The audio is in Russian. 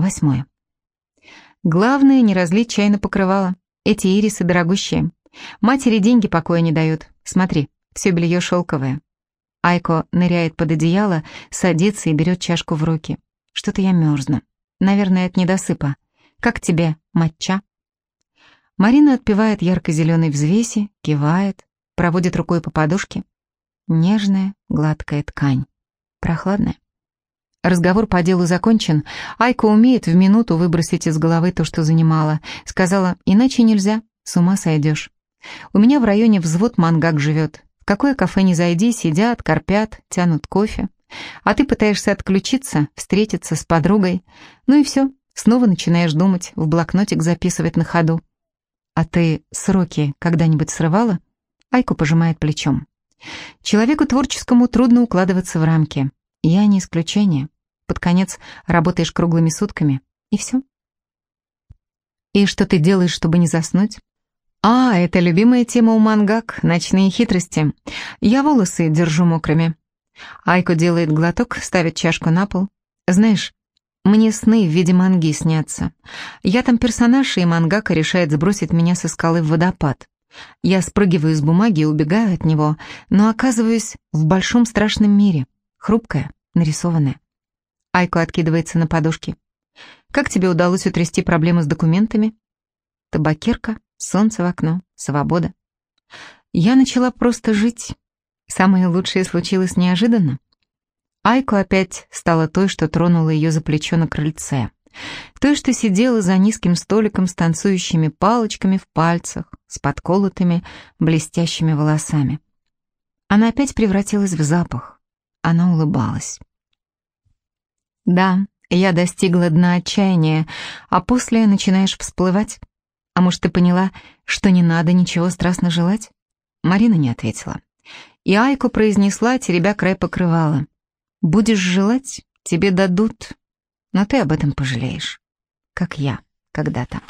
Восьмое. Главное, не разлить чай на покрывало. Эти ирисы дорогущие. Матери деньги покоя не дают. Смотри, все белье шелковое. Айко ныряет под одеяло, садится и берет чашку в руки. Что-то я мерзну. Наверное, от недосыпа. Как тебе, матча? Марина отпивает ярко-зеленой взвеси, кивает, проводит рукой по подушке. Нежная, гладкая ткань. Прохладная. Разговор по делу закончен. Айка умеет в минуту выбросить из головы то, что занимала. Сказала, иначе нельзя, с ума сойдешь. У меня в районе взвод мангак живет. В какое кафе не зайди, сидят, корпят, тянут кофе. А ты пытаешься отключиться, встретиться с подругой. Ну и все, снова начинаешь думать, в блокнотик записывать на ходу. А ты сроки когда-нибудь срывала? Айку пожимает плечом. Человеку творческому трудно укладываться в рамки. Я не исключение. Под конец работаешь круглыми сутками, и все. И что ты делаешь, чтобы не заснуть? А, это любимая тема у мангак, ночные хитрости. Я волосы держу мокрыми. Айко делает глоток, ставит чашку на пол. Знаешь, мне сны в виде манги снятся. Я там персонаж, и мангака решает сбросить меня со скалы в водопад. Я спрыгиваю с бумаги и убегаю от него, но оказываюсь в большом страшном мире — хрупкая, нарисованная. Айко откидывается на подушке. «Как тебе удалось утрясти проблемы с документами?» Табакерка, солнце в окно, свобода. Я начала просто жить. Самое лучшее случилось неожиданно. Айко опять стала той, что тронула ее за плечо на крыльце. Той, что сидела за низким столиком с танцующими палочками в пальцах, с подколотыми блестящими волосами. Она опять превратилась в запах. Она улыбалась. Да, я достигла дна отчаяния, а после начинаешь всплывать. А может, ты поняла, что не надо ничего страстно желать? Марина не ответила. И Айку произнесла, теребя край покрывала. «Будешь желать, тебе дадут, но ты об этом пожалеешь, как я когда-то».